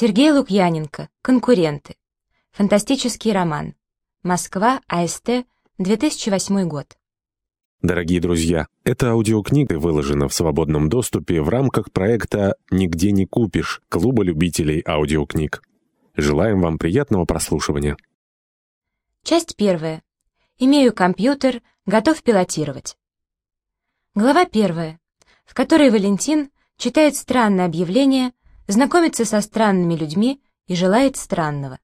Сергей Лукьяненко. Конкуренты. Фантастический роман. Москва, АСТ, 2008 год. Дорогие друзья, эта аудиокнига выложена в свободном доступе в рамках проекта «Нигде не купишь» Клуба любителей аудиокниг. Желаем вам приятного прослушивания. Часть первая. Имею компьютер, готов пилотировать. Глава первая, в которой Валентин читает странное объявление, знакомится со странными людьми и желает странного.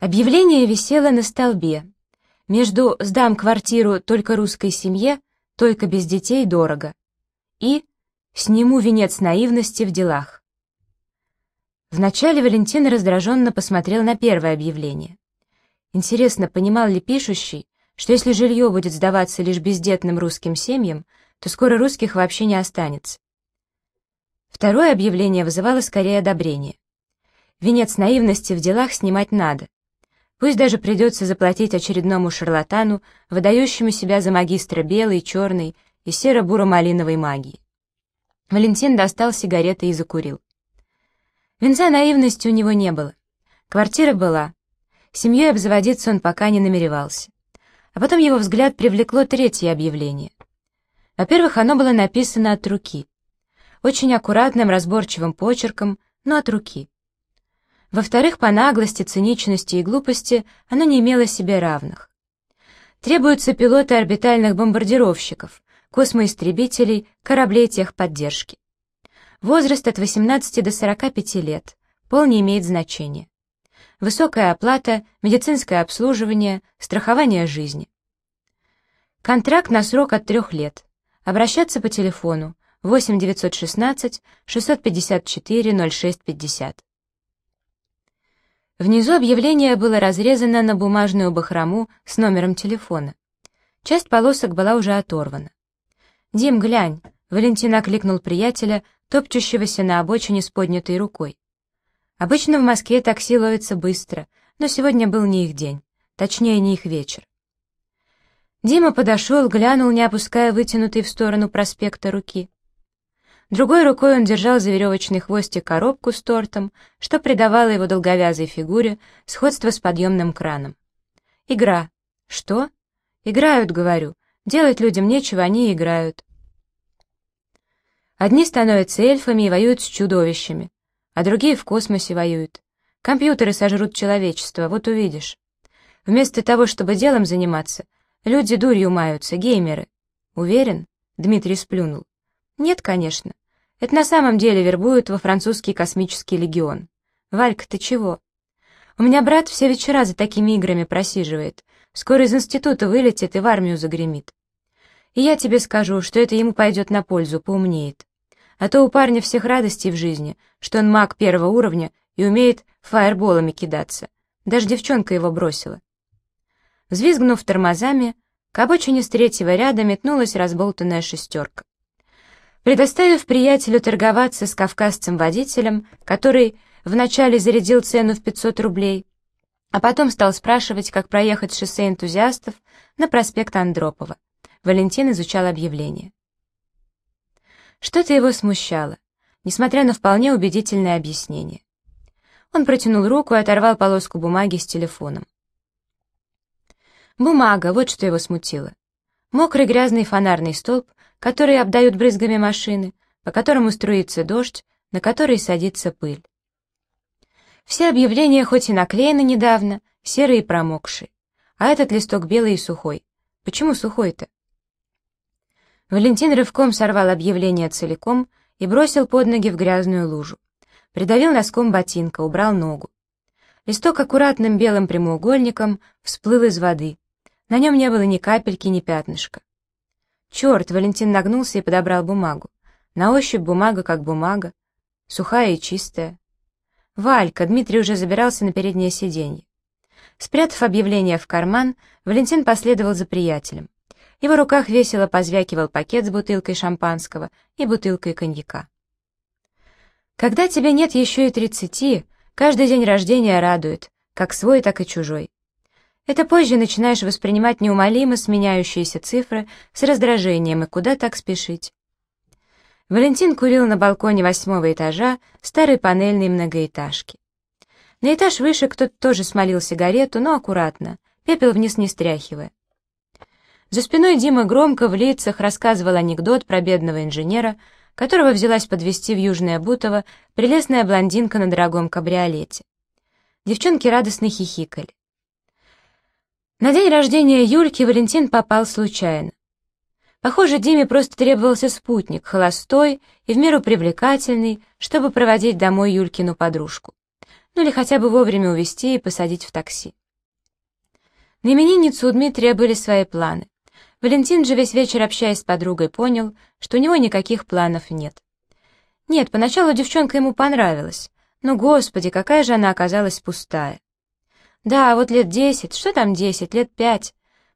Объявление висело на столбе. Между «сдам квартиру только русской семье», «только без детей дорого» и «сниму венец наивности в делах». Вначале Валентин раздраженно посмотрел на первое объявление. Интересно, понимал ли пишущий, что если жилье будет сдаваться лишь бездетным русским семьям, то скоро русских вообще не останется. Второе объявление вызывало скорее одобрение. Венец наивности в делах снимать надо. Пусть даже придется заплатить очередному шарлатану, выдающему себя за магистра белой, черной и серо-буро-малиновой магии. Валентин достал сигареты и закурил. Венца наивности у него не было. Квартира была. Семьей обзаводиться он пока не намеревался. А потом его взгляд привлекло третье объявление. Во-первых, оно было написано от руки очень аккуратным, разборчивым почерком, но от руки. Во-вторых, по наглости, циничности и глупости оно не имело себе равных. Требуются пилоты орбитальных бомбардировщиков, космоистребителей, кораблей техподдержки. Возраст от 18 до 45 лет, пол не имеет значения. Высокая оплата, медицинское обслуживание, страхование жизни. Контракт на срок от трех лет. Обращаться по телефону 8 916 654 0650. Внизу объявление было разрезано на бумажную бахрому с номером телефона. Часть полосок была уже оторвана. «Дим, глянь!» — Валентин окликнул приятеля, топчущегося на обочине с поднятой рукой. Обычно в Москве такси ловится быстро, но сегодня был не их день, точнее, не их вечер. Дима подошел, глянул, не опуская вытянутой в сторону проспекта руки. Другой рукой он держал за веревочный хвостик коробку с тортом, что придавало его долговязой фигуре сходство с подъемным краном. Игра. Что? Играют, говорю. Делать людям нечего, они играют. Одни становятся эльфами и воюют с чудовищами, а другие в космосе воюют. Компьютеры сожрут человечество, вот увидишь. Вместо того, чтобы делом заниматься, люди дурью маются, геймеры. Уверен? Дмитрий сплюнул. Нет, конечно. Это на самом деле вербуют во французский космический легион. Валька, ты чего? У меня брат все вечера за такими играми просиживает. Скоро из института вылетит и в армию загремит. И я тебе скажу, что это ему пойдет на пользу, поумнеет. А то у парня всех радостей в жизни, что он маг первого уровня и умеет фаерболами кидаться. Даже девчонка его бросила. Взвизгнув тормозами, к обочине с третьего ряда метнулась разболтанная шестерка. Предоставив приятелю торговаться с кавказцем-водителем, который вначале зарядил цену в 500 рублей, а потом стал спрашивать, как проехать шоссе энтузиастов на проспект Андропова, Валентин изучал объявление. Что-то его смущало, несмотря на вполне убедительное объяснение. Он протянул руку и оторвал полоску бумаги с телефоном. Бумага, вот что его смутило. Мокрый грязный фонарный столб которые обдают брызгами машины, по которому струится дождь, на который садится пыль. Все объявления хоть и наклеены недавно, серые и промокшие, а этот листок белый и сухой. Почему сухой-то? Валентин рывком сорвал объявление целиком и бросил под ноги в грязную лужу. Придавил носком ботинка, убрал ногу. Листок аккуратным белым прямоугольником всплыл из воды. На нем не было ни капельки, ни пятнышка. Черт, Валентин нагнулся и подобрал бумагу. На ощупь бумага как бумага, сухая и чистая. Валька, Дмитрий уже забирался на переднее сиденье. Спрятав объявление в карман, Валентин последовал за приятелем. Его руках весело позвякивал пакет с бутылкой шампанского и бутылкой коньяка. Когда тебе нет еще и тридцати, каждый день рождения радует, как свой, так и чужой. Это позже начинаешь воспринимать неумолимо сменяющиеся цифры с раздражением, и куда так спешить? Валентин курил на балконе восьмого этажа старой панельной многоэтажки. На этаж выше кто-то тоже смолил сигарету, но аккуратно, пепел вниз не стряхивая. За спиной Дима громко в лицах рассказывал анекдот про бедного инженера, которого взялась подвести в Южное Бутово прелестная блондинка на дорогом кабриолете. Девчонки радостно хихикали. На день рождения Юльки Валентин попал случайно. Похоже, Диме просто требовался спутник, холостой и в меру привлекательный, чтобы проводить домой Юлькину подружку. Ну или хотя бы вовремя увезти и посадить в такси. На именинницу у Дмитрия были свои планы. Валентин же весь вечер, общаясь с подругой, понял, что у него никаких планов нет. Нет, поначалу девчонка ему понравилась, но, господи, какая же она оказалась пустая. Да, вот лет десять, что там десять, лет пять,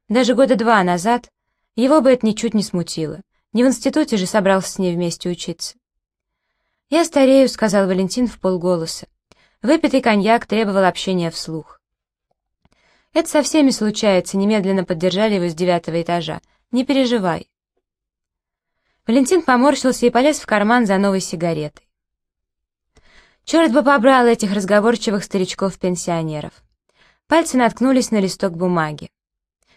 даже года два назад, его бы это ничуть не смутило. Не в институте же собрался с ней вместе учиться. «Я старею», — сказал Валентин в полголоса. Выпитый коньяк требовал общения вслух. «Это со всеми случается», — немедленно поддержали его с девятого этажа. «Не переживай». Валентин поморщился и полез в карман за новой сигаретой. Черт бы побрал этих разговорчивых старичков-пенсионеров. Пальцы наткнулись на листок бумаги.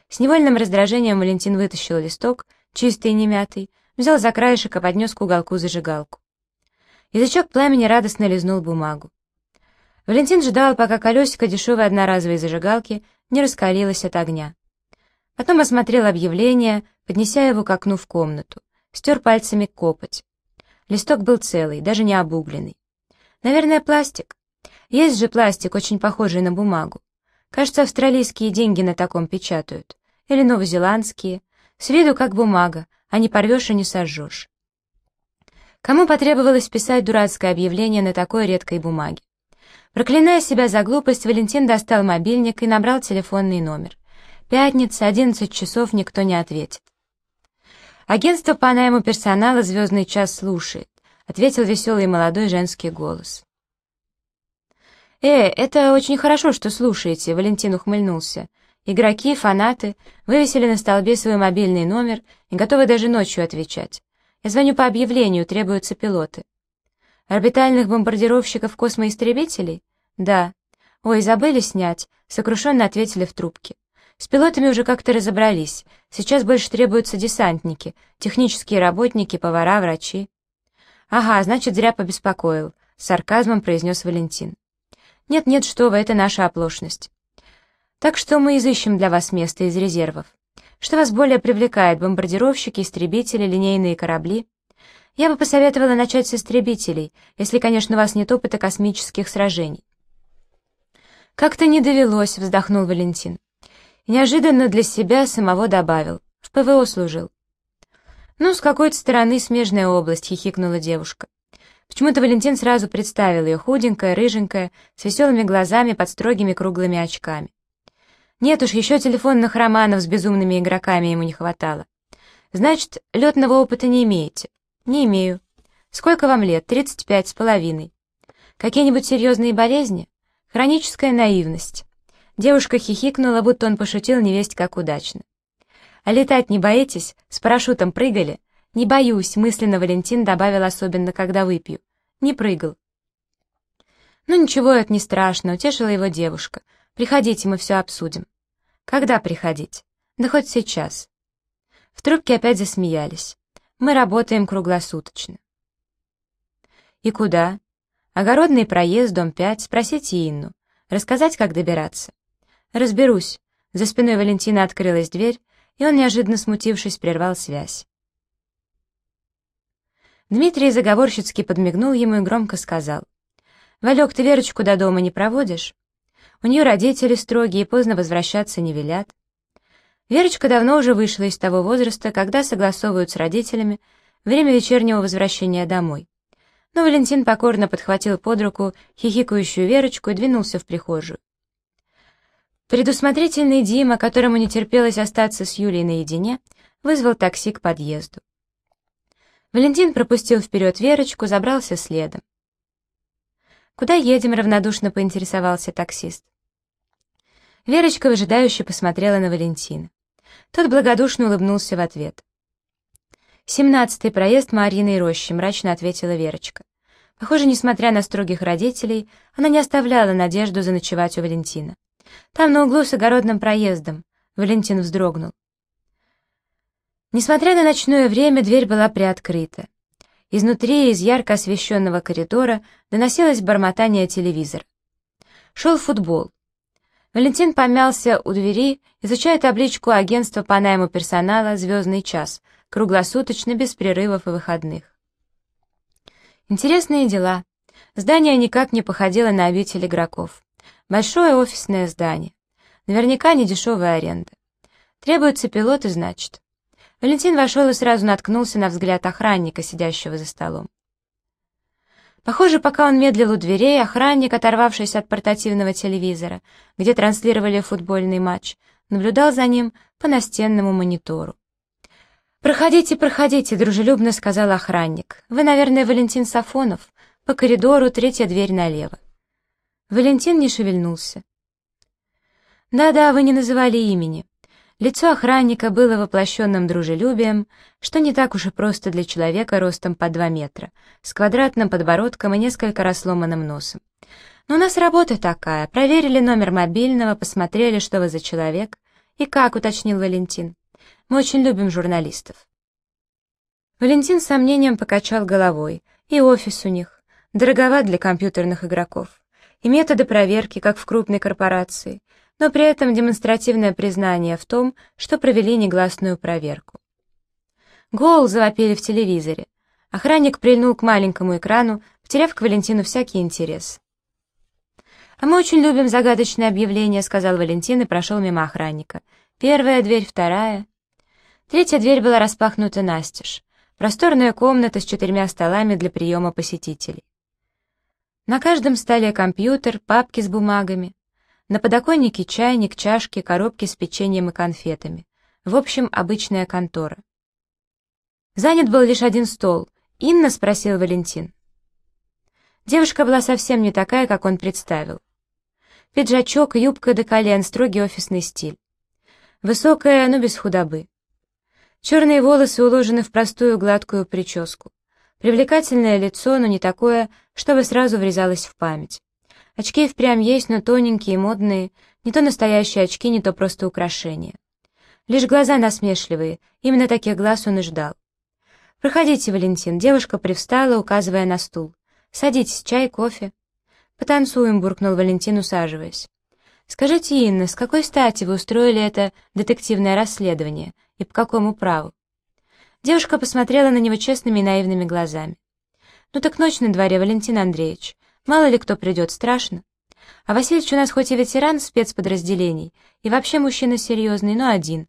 С невольным раздражением Валентин вытащил листок, чистый и немятый, взял за краешек и поднес к уголку зажигалку. Язычок пламени радостно лизнул бумагу. Валентин ждал, пока колесико дешевой одноразовой зажигалки не раскалилась от огня. Потом осмотрел объявление, поднеся его к окну в комнату, стер пальцами копоть. Листок был целый, даже не обугленный. Наверное, пластик. Есть же пластик, очень похожий на бумагу. Кажется, австралийские деньги на таком печатают. Или новозеландские. С виду как бумага, а не порвешь и не сожжешь. Кому потребовалось писать дурацкое объявление на такой редкой бумаге? Проклиная себя за глупость, Валентин достал мобильник и набрал телефонный номер. Пятница, 11 часов, никто не ответит. Агентство по найму персонала «Звездный час» слушает, ответил веселый молодой женский голос. «Э, это очень хорошо, что слушаете», — Валентин ухмыльнулся. «Игроки, фанаты вывесили на столбе свой мобильный номер и готовы даже ночью отвечать. Я звоню по объявлению, требуются пилоты. Орбитальных бомбардировщиков-космоистребителей? Да. Ой, забыли снять, сокрушенно ответили в трубке. С пилотами уже как-то разобрались. Сейчас больше требуются десантники, технические работники, повара, врачи. Ага, значит, зря побеспокоил, с сарказмом произнес Валентин. Нет-нет, что вы, это наша оплошность. Так что мы изыщем для вас место из резервов. Что вас более привлекает, бомбардировщики, истребители, линейные корабли? Я бы посоветовала начать с истребителей, если, конечно, у вас нет опыта космических сражений. «Как-то не довелось», — вздохнул Валентин. неожиданно для себя самого добавил. В ПВО служил. «Ну, с какой-то стороны смежная область», — хихикнула девушка. Почему-то Валентин сразу представил ее худенькая, рыженькая, с веселыми глазами под строгими круглыми очками. Нет уж, еще телефонных романов с безумными игроками ему не хватало. Значит, летного опыта не имеете. «Не имею». «Сколько вам лет?» «Тридцать пять с половиной». «Какие-нибудь серьезные болезни?» «Хроническая наивность». Девушка хихикнула, будто он пошутил невесть как удачно. «А летать не боитесь? С парашютом прыгали?» «Не боюсь», — мысленно Валентин добавил, особенно когда выпью. «Не прыгал». «Ну ничего, это не страшно», — утешила его девушка. «Приходите, мы все обсудим». «Когда приходить?» «Да хоть сейчас». В трубке опять засмеялись. Мы работаем круглосуточно. И куда? Огородный проезд, дом 5, спросите Инну. Рассказать, как добираться? Разберусь. За спиной Валентина открылась дверь, и он, неожиданно смутившись, прервал связь. Дмитрий заговорщицки подмигнул ему и громко сказал. «Валек, ты Верочку до дома не проводишь? У нее родители строгие, поздно возвращаться не велят. Верочка давно уже вышла из того возраста, когда согласовывают с родителями время вечернего возвращения домой. Но Валентин покорно подхватил под руку хихикающую Верочку и двинулся в прихожую. Предусмотрительный Дима, которому не терпелось остаться с Юлей наедине, вызвал такси к подъезду. Валентин пропустил вперед Верочку, забрался следом. «Куда едем?» — равнодушно поинтересовался таксист. Верочка выжидающе посмотрела на Валентина. Тот благодушно улыбнулся в ответ. «Семнадцатый проезд Марьиной рощи», — мрачно ответила Верочка. Похоже, несмотря на строгих родителей, она не оставляла надежду заночевать у Валентина. Там на углу с огородным проездом. Валентин вздрогнул. Несмотря на ночное время, дверь была приоткрыта. Изнутри, из ярко освещенного коридора, доносилось бормотание телевизора. Шел футбол. Валентин помялся у двери, изучая табличку агентства по найму персонала «Звездный час», круглосуточно, без прерывов и выходных. Интересные дела. Здание никак не походило на обитель игроков. Большое офисное здание. Наверняка не дешевая аренда. Требуются пилоты, значит. Валентин вошел и сразу наткнулся на взгляд охранника, сидящего за столом. Похоже, пока он медлил у дверей, охранник, оторвавшись от портативного телевизора, где транслировали футбольный матч, наблюдал за ним по настенному монитору. «Проходите, проходите», — дружелюбно сказал охранник. «Вы, наверное, Валентин Сафонов. По коридору, третья дверь налево». Валентин не шевельнулся. «Да-да, вы не называли имени». Лицо охранника было воплощенным дружелюбием, что не так уж и просто для человека ростом по два метра, с квадратным подбородком и несколько расломанным носом. «Но у нас работа такая. Проверили номер мобильного, посмотрели, что вы за человек. И как?» — уточнил Валентин. «Мы очень любим журналистов». Валентин с сомнением покачал головой. И офис у них. Дороговат для компьютерных игроков. И методы проверки, как в крупной корпорации но при этом демонстративное признание в том, что провели негласную проверку. Гол завопили в телевизоре. Охранник прильнул к маленькому экрану, потеряв к Валентину всякий интерес. «А мы очень любим загадочные объявления», — сказал Валентин и прошел мимо охранника. «Первая дверь, вторая». Третья дверь была распахнута настежь. Просторная комната с четырьмя столами для приема посетителей. На каждом столе компьютер, папки с бумагами. На подоконнике чайник, чашки, коробки с печеньем и конфетами. В общем, обычная контора. Занят был лишь один стол. «Инна?» — спросил Валентин. Девушка была совсем не такая, как он представил. Пиджачок, юбка до колен, строгий офисный стиль. Высокая, но без худобы. Черные волосы уложены в простую гладкую прическу. Привлекательное лицо, но не такое, чтобы сразу врезалось в память. Очки впрямь есть, но тоненькие, модные, не то настоящие очки, не то просто украшения. Лишь глаза насмешливые, именно таких глаз он и ждал. «Проходите, Валентин», — девушка привстала, указывая на стул. «Садитесь, чай, кофе». «Потанцуем», — буркнул Валентин, усаживаясь. «Скажите, Инна, с какой стати вы устроили это детективное расследование и по какому праву?» Девушка посмотрела на него честными и наивными глазами. «Ну так ночь на дворе, Валентин Андреевич. Мало ли кто придет, страшно. А Васильевич у нас хоть и ветеран спецподразделений, и вообще мужчина серьезный, но один.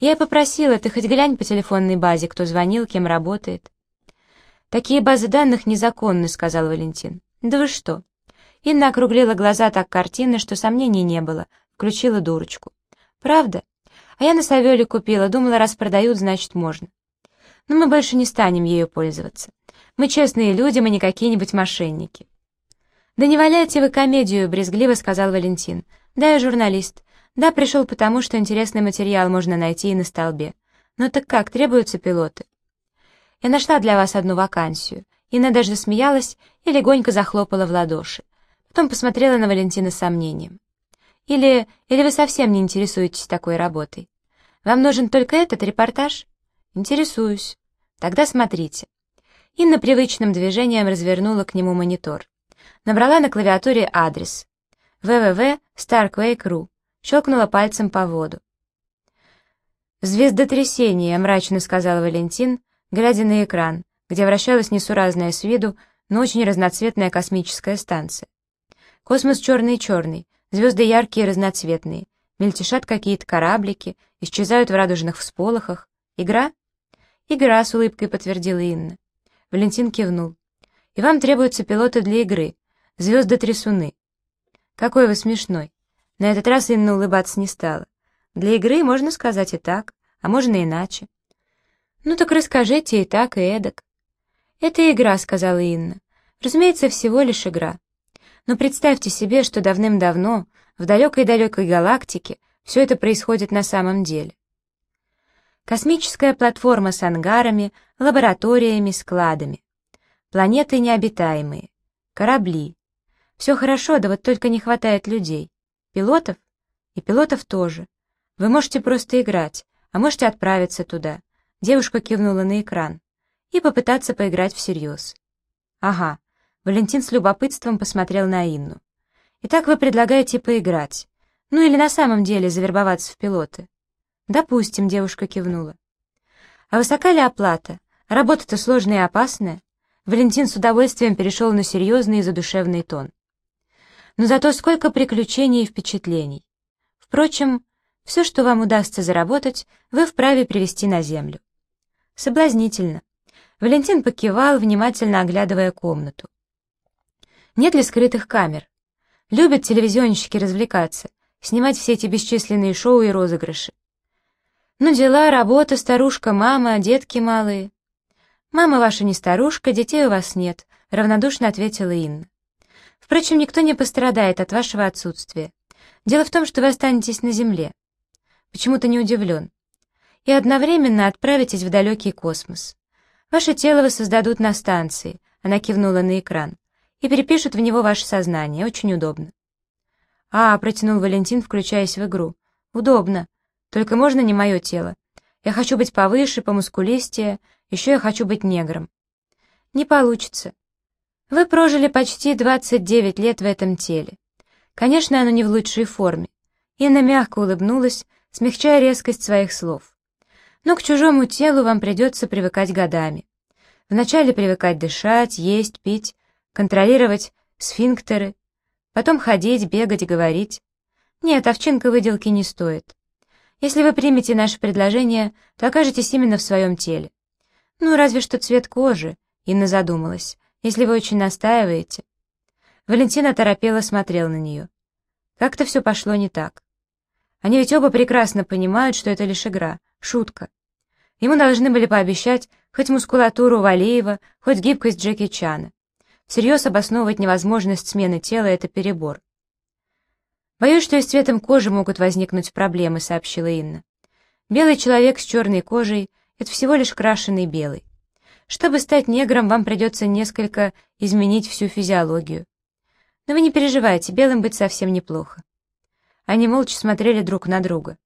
Я и попросила, ты хоть глянь по телефонной базе, кто звонил, кем работает. Такие базы данных незаконны, сказал Валентин. Да вы что? Инна округлила глаза так картинно, что сомнений не было, включила дурочку. Правда? А я на Савеле купила, думала, раз продают, значит можно. Но мы больше не станем ею пользоваться. Мы честные люди, мы не какие-нибудь мошенники. «Да не валяйте вы комедию», — брезгливо сказал Валентин. «Да, я журналист. Да, пришел потому, что интересный материал можно найти и на столбе. Ну так как, требуются пилоты?» «Я нашла для вас одну вакансию». Инна даже смеялась и легонько захлопала в ладоши. Потом посмотрела на Валентина с сомнением. «Или... или вы совсем не интересуетесь такой работой? Вам нужен только этот репортаж?» «Интересуюсь. Тогда смотрите». Инна привычным движением развернула к нему монитор набрала на клавиатуре адрес www.starquake.ru, щелкнула пальцем по воду. «Звездотрясение», — мрачно сказал Валентин, глядя на экран, где вращалась несуразная с виду, но очень разноцветная космическая станция. Космос черный-черный, звезды яркие и разноцветные, мельтешат какие-то кораблики, исчезают в радужных всполохах. Игра? Игра, с улыбкой подтвердила Инна. Валентин кивнул. И вам требуются пилоты для игры. Звезды-трясуны. Какой вы смешной. На этот раз Инна улыбаться не стала. Для игры можно сказать и так, а можно иначе. Ну так расскажите и так, и эдак. Это игра, сказала Инна. Разумеется, всего лишь игра. Но представьте себе, что давным-давно, в далекой-далекой галактике, все это происходит на самом деле. Космическая платформа с ангарами, лабораториями, складами. Планеты необитаемые. Корабли. Все хорошо, да вот только не хватает людей. Пилотов? И пилотов тоже. Вы можете просто играть, а можете отправиться туда. Девушка кивнула на экран. И попытаться поиграть всерьез. Ага. Валентин с любопытством посмотрел на Инну. Итак, вы предлагаете поиграть. Ну или на самом деле завербоваться в пилоты. Допустим, девушка кивнула. А высока ли оплата? Работа-то сложная и опасная. Валентин с удовольствием перешел на серьезный и задушевный тон. Но зато сколько приключений и впечатлений. Впрочем, все, что вам удастся заработать, вы вправе привести на землю. Соблазнительно. Валентин покивал, внимательно оглядывая комнату. Нет ли скрытых камер? Любят телевизионщики развлекаться, снимать все эти бесчисленные шоу и розыгрыши. Ну, дела, работа, старушка, мама, детки малые. Мама ваша не старушка, детей у вас нет, равнодушно ответила Инна. Впрочем, никто не пострадает от вашего отсутствия. Дело в том, что вы останетесь на земле. Почему-то не удивлен. И одновременно отправитесь в далекий космос. Ваше тело воссоздадут на станции, она кивнула на экран, и перепишут в него ваше сознание, очень удобно. «А», — протянул Валентин, включаясь в игру, — «удобно. Только можно не мое тело. Я хочу быть повыше, помускулистее, еще я хочу быть негром». «Не получится. Вы прожили почти 29 лет в этом теле. Конечно, оно не в лучшей форме». Инна мягко улыбнулась, смягчая резкость своих слов. «Но к чужому телу вам придется привыкать годами. Вначале привыкать дышать, есть, пить, контролировать сфинктеры, потом ходить, бегать, говорить. Нет, овчинка выделки не стоит. Если вы примете наше предложение, то окажетесь именно в своем теле. Ну, разве что цвет кожи, Инна задумалась, если вы очень настаиваете. Валентина торопела смотрел на нее. Как-то все пошло не так. Они ведь оба прекрасно понимают, что это лишь игра, шутка. Ему должны были пообещать хоть мускулатуру Валеева, хоть гибкость Джеки Чана. Всерьез обосновывать невозможность смены тела — это перебор. «Боюсь, что и с цветом кожи могут возникнуть проблемы», — сообщила Инна. «Белый человек с черной кожей — это всего лишь крашеный белый. Чтобы стать негром, вам придется несколько изменить всю физиологию. Но вы не переживайте, белым быть совсем неплохо». Они молча смотрели друг на друга.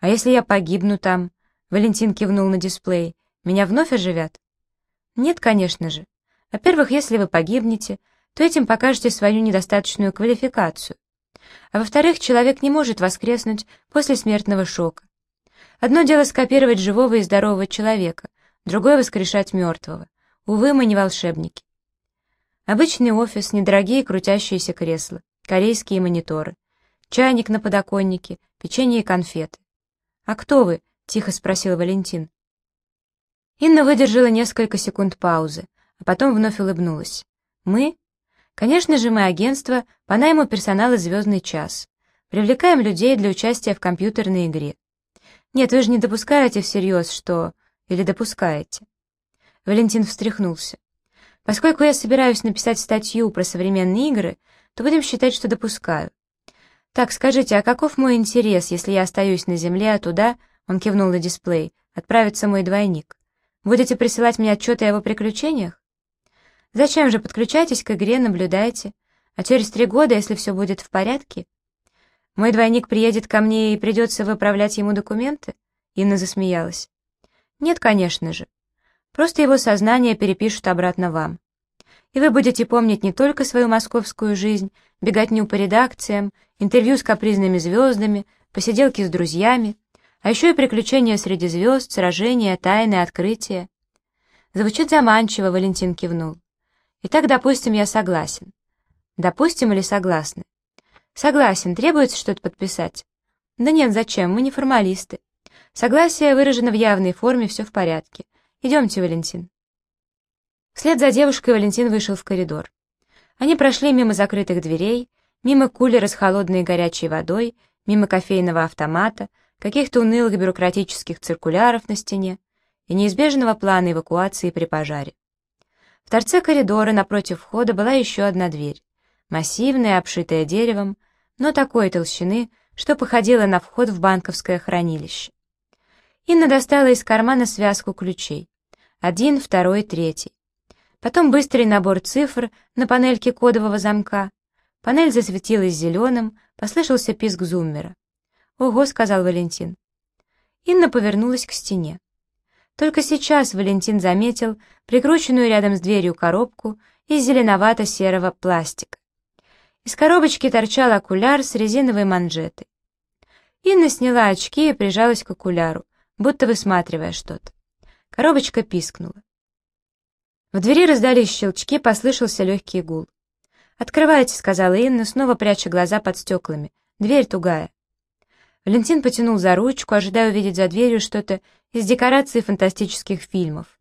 «А если я погибну там?» — Валентин кивнул на дисплей. «Меня вновь оживят?» «Нет, конечно же. Во-первых, если вы погибнете, то этим покажете свою недостаточную квалификацию. А во-вторых, человек не может воскреснуть после смертного шока. Одно дело скопировать живого и здорового человека, другое — воскрешать мертвого. Увы, мы не волшебники. Обычный офис, недорогие крутящиеся кресла, корейские мониторы, чайник на подоконнике, печенье и конфеты. «А кто вы?» — тихо спросил Валентин. Инна выдержала несколько секунд паузы, а потом вновь улыбнулась. «Мы?» Конечно же, мы агентство по найму персонала «Звездный час». Привлекаем людей для участия в компьютерной игре. Нет, вы же не допускаете всерьез, что... Или допускаете?» Валентин встряхнулся. «Поскольку я собираюсь написать статью про современные игры, то будем считать, что допускаю. Так, скажите, а каков мой интерес, если я остаюсь на Земле, а туда, он кивнул на дисплей, отправится мой двойник? Будете присылать мне отчеты о его приключениях? Зачем же подключайтесь к игре, наблюдайте. А через три года, если все будет в порядке... Мой двойник приедет ко мне и придется выправлять ему документы? Инна засмеялась. Нет, конечно же. Просто его сознание перепишут обратно вам. И вы будете помнить не только свою московскую жизнь, беготню по редакциям, интервью с капризными звездами, посиделки с друзьями, а еще и приключения среди звезд, сражения, тайны, открытия. Звучит заманчиво, Валентин кивнул. Итак, допустим, я согласен. Допустим или согласны? Согласен, требуется что-то подписать. Да нет, зачем, мы не формалисты. Согласие выражено в явной форме, все в порядке. Идемте, Валентин. Вслед за девушкой Валентин вышел в коридор. Они прошли мимо закрытых дверей, мимо кулера с холодной и горячей водой, мимо кофейного автомата, каких-то унылых бюрократических циркуляров на стене и неизбежного плана эвакуации при пожаре. В торце коридора напротив входа была еще одна дверь, массивная, обшитая деревом, но такой толщины, что походила на вход в банковское хранилище. Инна достала из кармана связку ключей. Один, второй, третий. Потом быстрый набор цифр на панельке кодового замка. Панель засветилась зеленым, послышался писк зуммера. «Ого», — сказал Валентин. Инна повернулась к стене. Только сейчас Валентин заметил прикрученную рядом с дверью коробку из зеленовато-серого пластика. Из коробочки торчал окуляр с резиновой манжетой. Инна сняла очки и прижалась к окуляру, будто высматривая что-то. Коробочка пискнула. В двери раздались щелчки, послышался легкий гул. «Открывайте», — сказала Инна, снова пряча глаза под стеклами. «Дверь тугая». Валентин потянул за ручку, ожидая увидеть за дверью что-то из декораций фантастических фильмов.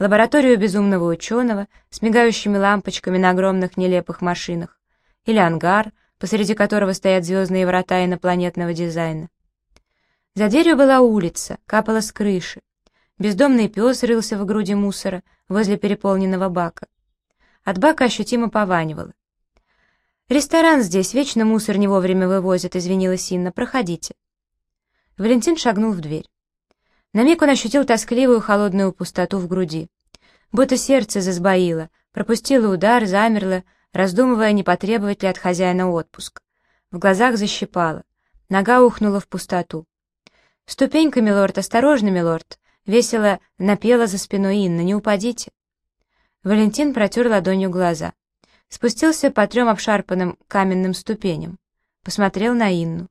Лабораторию безумного ученого с мигающими лампочками на огромных нелепых машинах. Или ангар, посреди которого стоят звездные врата инопланетного дизайна. За дверью была улица, капала с крыши. Бездомный пес рылся в груди мусора возле переполненного бака. От бака ощутимо пованивало. «Ресторан здесь, вечно мусор не вовремя вывозят», — извинилась Инна. «Проходите». Валентин шагнул в дверь. На миг он ощутил тоскливую холодную пустоту в груди. Будто сердце засбоило, пропустило удар, замерло, раздумывая, не потребовать ли от хозяина отпуск. В глазах защипало. Нога ухнула в пустоту. «Ступенька, милорд, осторожно, милорд!» Весело напела за спиной Инна, «Не упадите!» Валентин протер ладонью глаза. Спустился по трем обшарпанным каменным ступеням. Посмотрел на Инну.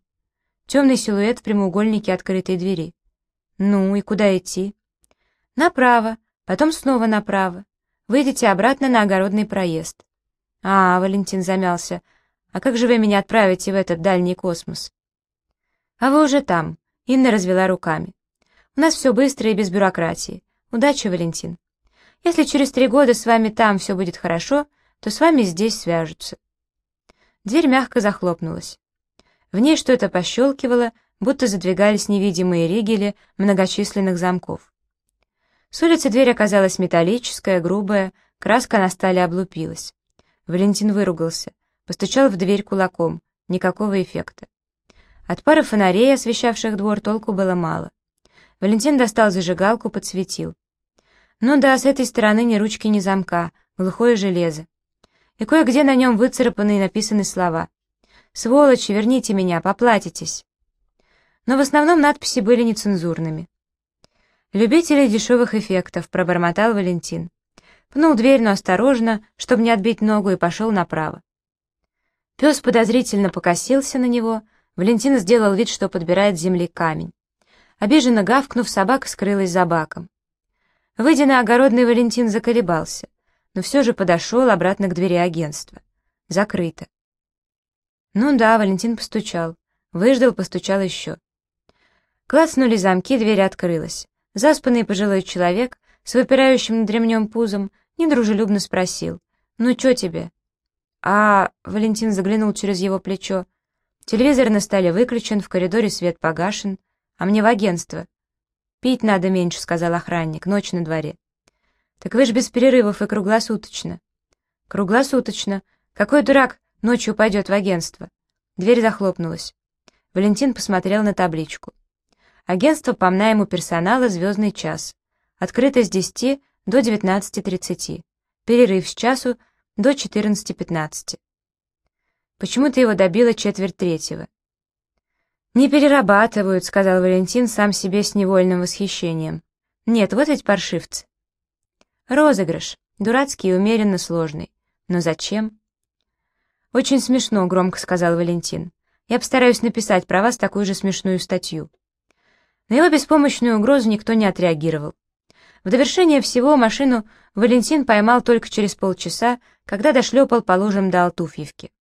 Темный силуэт в прямоугольнике открытой двери. «Ну и куда идти?» «Направо, потом снова направо. Выйдете обратно на огородный проезд». «А, — Валентин замялся, — а как же вы меня отправите в этот дальний космос?» «А вы уже там», — Инна развела руками. «У нас все быстро и без бюрократии. Удачи, Валентин. Если через три года с вами там все будет хорошо, то с вами здесь свяжутся». Дверь мягко захлопнулась. В ней что-то пощелкивало, будто задвигались невидимые ригели многочисленных замков. С улицы дверь оказалась металлическая, грубая, краска на стале облупилась. Валентин выругался, постучал в дверь кулаком, никакого эффекта. От пары фонарей, освещавших двор, толку было мало. Валентин достал зажигалку, подсветил. Ну да, с этой стороны ни ручки, ни замка, глухое железо. И кое-где на нем выцарапаны и написаны слова — «Сволочи, верните меня, поплатитесь!» Но в основном надписи были нецензурными. «Любители дешевых эффектов», — пробормотал Валентин. Пнул дверь, но осторожно, чтобы не отбить ногу, и пошел направо. Пес подозрительно покосился на него, Валентин сделал вид, что подбирает с земли камень. Обиженно гавкнув, собака скрылась за баком. Выйдя на огородный, Валентин заколебался, но все же подошел обратно к двери агентства. Закрыто. Ну да, Валентин постучал. Выждал, постучал еще. Клацнули замки, дверь открылась. Заспанный пожилой человек с выпирающим над ремнем пузом недружелюбно спросил. «Ну, что тебе?» «А...» — Валентин заглянул через его плечо. «Телевизор на столе выключен, в коридоре свет погашен, а мне в агентство». «Пить надо меньше», — сказал охранник, — «ночь на дворе». «Так вы ж без перерывов и круглосуточно». «Круглосуточно. Какой дурак Ночью пойдет в агентство. Дверь захлопнулась. Валентин посмотрел на табличку. Агентство по найму персонала «Звездный час». Открыто с 10 до 19.30. Перерыв с часу до 14.15. Почему-то его добило четверть третьего. «Не перерабатывают», — сказал Валентин сам себе с невольным восхищением. «Нет, вот ведь паршивцы». «Розыгрыш. Дурацкий и умеренно сложный. Но зачем?» «Очень смешно», — громко сказал Валентин. «Я постараюсь написать про вас такую же смешную статью». На его беспомощную угрозу никто не отреагировал. В довершение всего машину Валентин поймал только через полчаса, когда дошлепал по лужам до Алтуфьевки.